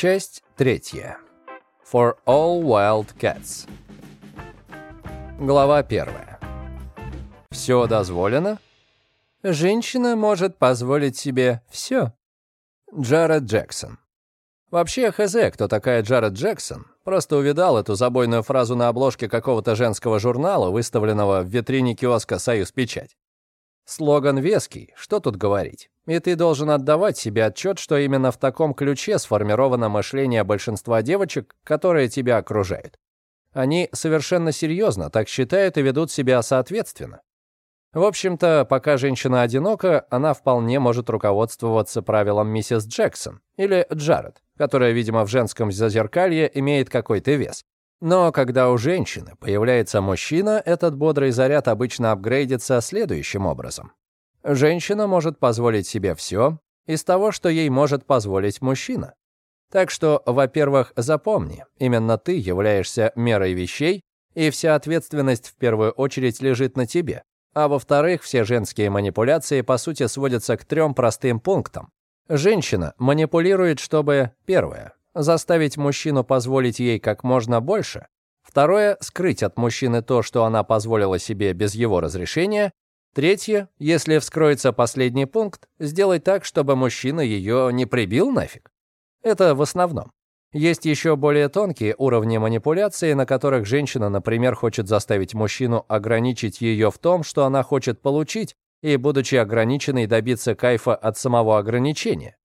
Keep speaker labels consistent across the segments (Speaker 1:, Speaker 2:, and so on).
Speaker 1: Часть третья. For all wild cats. Глава первая. Все дозволено? Женщина может позволить себе все. Джаред Джексон. Вообще, хз, кто такая Джаред Джексон, просто увидал эту забойную фразу на обложке какого-то женского журнала, выставленного в витрине киоска «Союз Печать». Слоган веский, что тут говорить. И ты должен отдавать себе отчет, что именно в таком ключе сформировано мышление большинства девочек, которые тебя окружают. Они совершенно серьезно так считают и ведут себя соответственно. В общем-то, пока женщина одинока, она вполне может руководствоваться правилом миссис Джексон или Джаред, которая, видимо, в женском зазеркалье имеет какой-то вес. Но когда у женщины появляется мужчина, этот бодрый заряд обычно апгрейдится следующим образом. Женщина может позволить себе все из того, что ей может позволить мужчина. Так что, во-первых, запомни, именно ты являешься мерой вещей, и вся ответственность в первую очередь лежит на тебе. А во-вторых, все женские манипуляции, по сути, сводятся к трем простым пунктам. Женщина манипулирует, чтобы, первое, заставить мужчину позволить ей как можно больше. Второе — скрыть от мужчины то, что она позволила себе без его разрешения. Третье, если вскроется последний пункт, сделать так, чтобы мужчина ее не прибил нафиг. Это в основном. Есть еще более тонкие уровни манипуляции, на которых женщина, например, хочет заставить мужчину ограничить ее в том, что она хочет получить, и, будучи ограниченной, добиться кайфа от самого ограничения.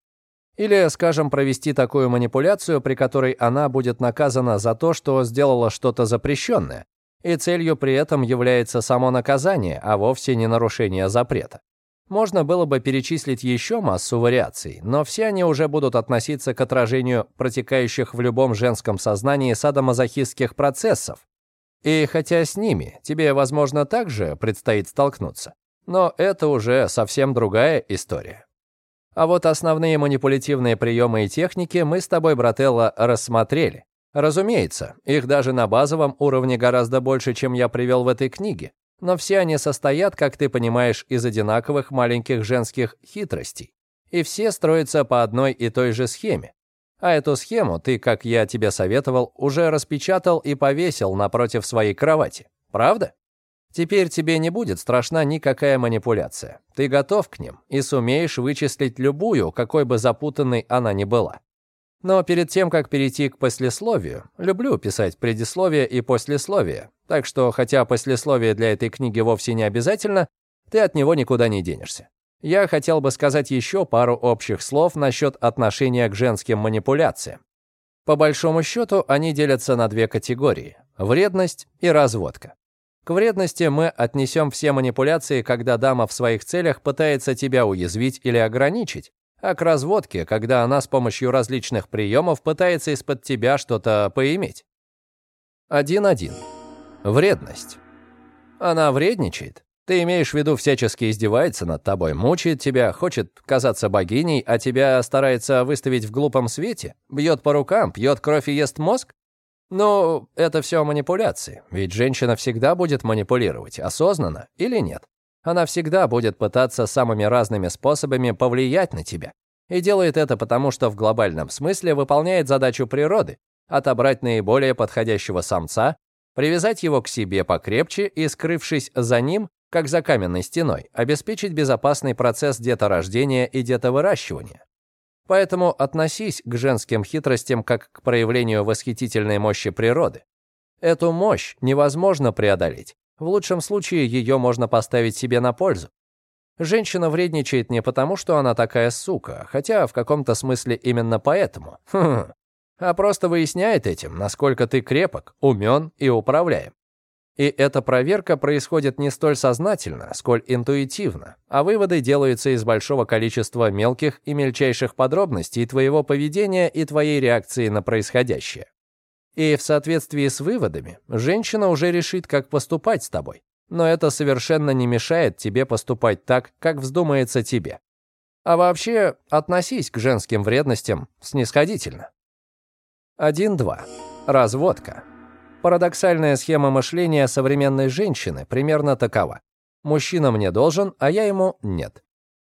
Speaker 1: Или, скажем, провести такую манипуляцию, при которой она будет наказана за то, что сделала что-то запрещенное, и целью при этом является само наказание, а вовсе не нарушение запрета. Можно было бы перечислить еще массу вариаций, но все они уже будут относиться к отражению протекающих в любом женском сознании садомазохистских процессов. И хотя с ними тебе, возможно, также предстоит столкнуться, но это уже совсем другая история. А вот основные манипулятивные приемы и техники мы с тобой, брателло, рассмотрели. Разумеется, их даже на базовом уровне гораздо больше, чем я привел в этой книге. Но все они состоят, как ты понимаешь, из одинаковых маленьких женских хитростей. И все строятся по одной и той же схеме. А эту схему ты, как я тебе советовал, уже распечатал и повесил напротив своей кровати. Правда? Теперь тебе не будет страшна никакая манипуляция. Ты готов к ним и сумеешь вычислить любую, какой бы запутанной она ни была. Но перед тем, как перейти к послесловию, люблю писать предисловие и послесловие, так что, хотя послесловие для этой книги вовсе не обязательно, ты от него никуда не денешься. Я хотел бы сказать еще пару общих слов насчет отношения к женским манипуляциям. По большому счету, они делятся на две категории – вредность и разводка. К вредности мы отнесем все манипуляции, когда дама в своих целях пытается тебя уязвить или ограничить, а к разводке, когда она с помощью различных приемов пытается из-под тебя что-то поиметь. 1.1. Вредность. Она вредничает. Ты имеешь в виду всячески издевается над тобой, мучает тебя, хочет казаться богиней, а тебя старается выставить в глупом свете, бьет по рукам, пьет кровь и ест мозг? Ну, это все манипуляции, ведь женщина всегда будет манипулировать, осознанно или нет. Она всегда будет пытаться самыми разными способами повлиять на тебя. И делает это потому, что в глобальном смысле выполняет задачу природы — отобрать наиболее подходящего самца, привязать его к себе покрепче и, скрывшись за ним, как за каменной стеной, обеспечить безопасный процесс деторождения и детовыращивания. Поэтому относись к женским хитростям как к проявлению восхитительной мощи природы. Эту мощь невозможно преодолеть. В лучшем случае ее можно поставить себе на пользу. Женщина вредничает не потому, что она такая сука, хотя в каком-то смысле именно поэтому. Хм. А просто выясняет этим, насколько ты крепок, умен и управляем. И эта проверка происходит не столь сознательно, сколь интуитивно, а выводы делаются из большого количества мелких и мельчайших подробностей твоего поведения и твоей реакции на происходящее. И в соответствии с выводами, женщина уже решит, как поступать с тобой. Но это совершенно не мешает тебе поступать так, как вздумается тебе. А вообще, относись к женским вредностям снисходительно. 1.2. Разводка. Парадоксальная схема мышления современной женщины примерно такова. Мужчина мне должен, а я ему нет.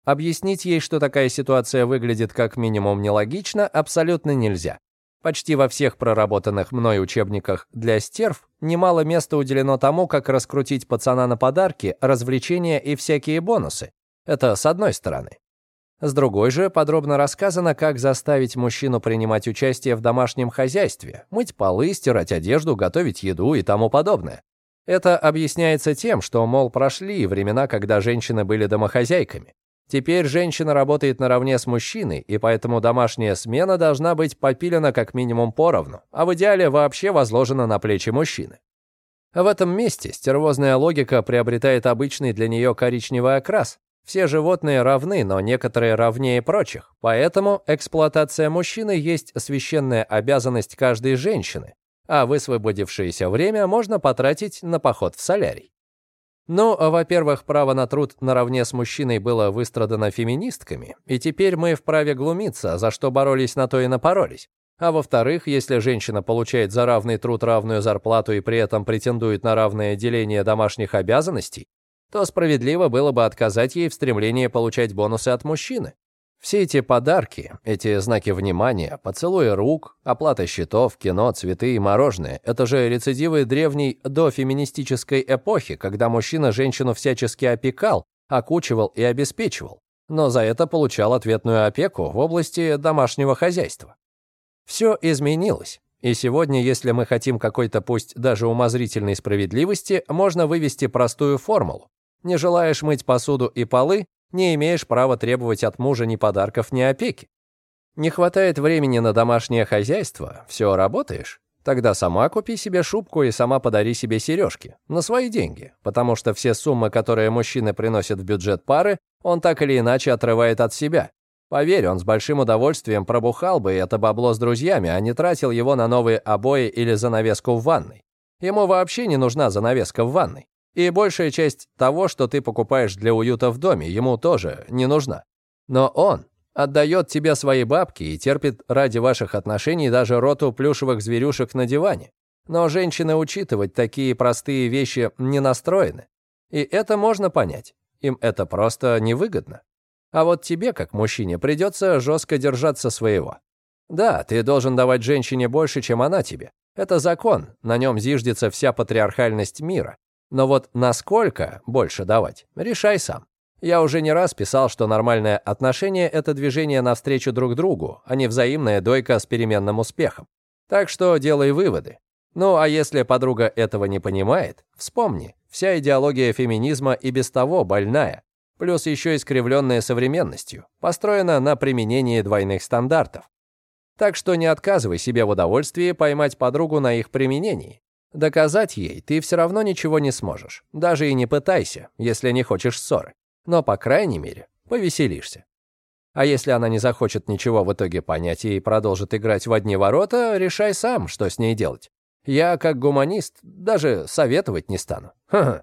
Speaker 1: Объяснить ей, что такая ситуация выглядит как минимум нелогично, абсолютно нельзя. Почти во всех проработанных мной учебниках для стерв немало места уделено тому, как раскрутить пацана на подарки, развлечения и всякие бонусы. Это с одной стороны. С другой же подробно рассказано, как заставить мужчину принимать участие в домашнем хозяйстве, мыть полы, стирать одежду, готовить еду и тому подобное. Это объясняется тем, что, мол, прошли времена, когда женщины были домохозяйками. Теперь женщина работает наравне с мужчиной, и поэтому домашняя смена должна быть попилена как минимум поровну, а в идеале вообще возложена на плечи мужчины. В этом месте стервозная логика приобретает обычный для нее коричневый окрас, все животные равны, но некоторые равнее прочих, поэтому эксплуатация мужчины есть священная обязанность каждой женщины, а высвободившееся время можно потратить на поход в солярий. Ну, во-первых, право на труд наравне с мужчиной было выстрадано феминистками, и теперь мы вправе глумиться, за что боролись, на то и напоролись. А во-вторых, если женщина получает за равный труд равную зарплату и при этом претендует на равное деление домашних обязанностей, то справедливо было бы отказать ей в стремлении получать бонусы от мужчины. Все эти подарки, эти знаки внимания, поцелуи рук, оплата счетов, кино, цветы и мороженое – это же рецидивы древней дофеминистической эпохи, когда мужчина женщину всячески опекал, окучивал и обеспечивал, но за это получал ответную опеку в области домашнего хозяйства. Все изменилось. И сегодня, если мы хотим какой-то пусть даже умозрительной справедливости, можно вывести простую формулу. Не желаешь мыть посуду и полы, не имеешь права требовать от мужа ни подарков, ни опеки. Не хватает времени на домашнее хозяйство, все работаешь? Тогда сама купи себе шубку и сама подари себе сережки. На свои деньги. Потому что все суммы, которые мужчины приносят в бюджет пары, он так или иначе отрывает от себя. Поверь, он с большим удовольствием пробухал бы это бабло с друзьями, а не тратил его на новые обои или занавеску в ванной. Ему вообще не нужна занавеска в ванной. И большая часть того, что ты покупаешь для уюта в доме, ему тоже не нужна. Но он отдает тебе свои бабки и терпит ради ваших отношений даже роту плюшевых зверюшек на диване. Но женщины учитывать такие простые вещи не настроены. И это можно понять. Им это просто невыгодно. А вот тебе, как мужчине, придется жестко держаться своего. Да, ты должен давать женщине больше, чем она тебе. Это закон, на нем зиждется вся патриархальность мира. Но вот насколько больше давать, решай сам. Я уже не раз писал, что нормальное отношение — это движение навстречу друг другу, а не взаимная дойка с переменным успехом. Так что делай выводы. Ну, а если подруга этого не понимает, вспомни, вся идеология феминизма и без того больная, плюс еще искривленная современностью, построена на применении двойных стандартов. Так что не отказывай себе в удовольствии поймать подругу на их применении. Доказать ей ты все равно ничего не сможешь. Даже и не пытайся, если не хочешь ссоры. Но, по крайней мере, повеселишься. А если она не захочет ничего в итоге понять и продолжит играть в одни ворота, решай сам, что с ней делать. Я, как гуманист, даже советовать не стану. Ха-ха.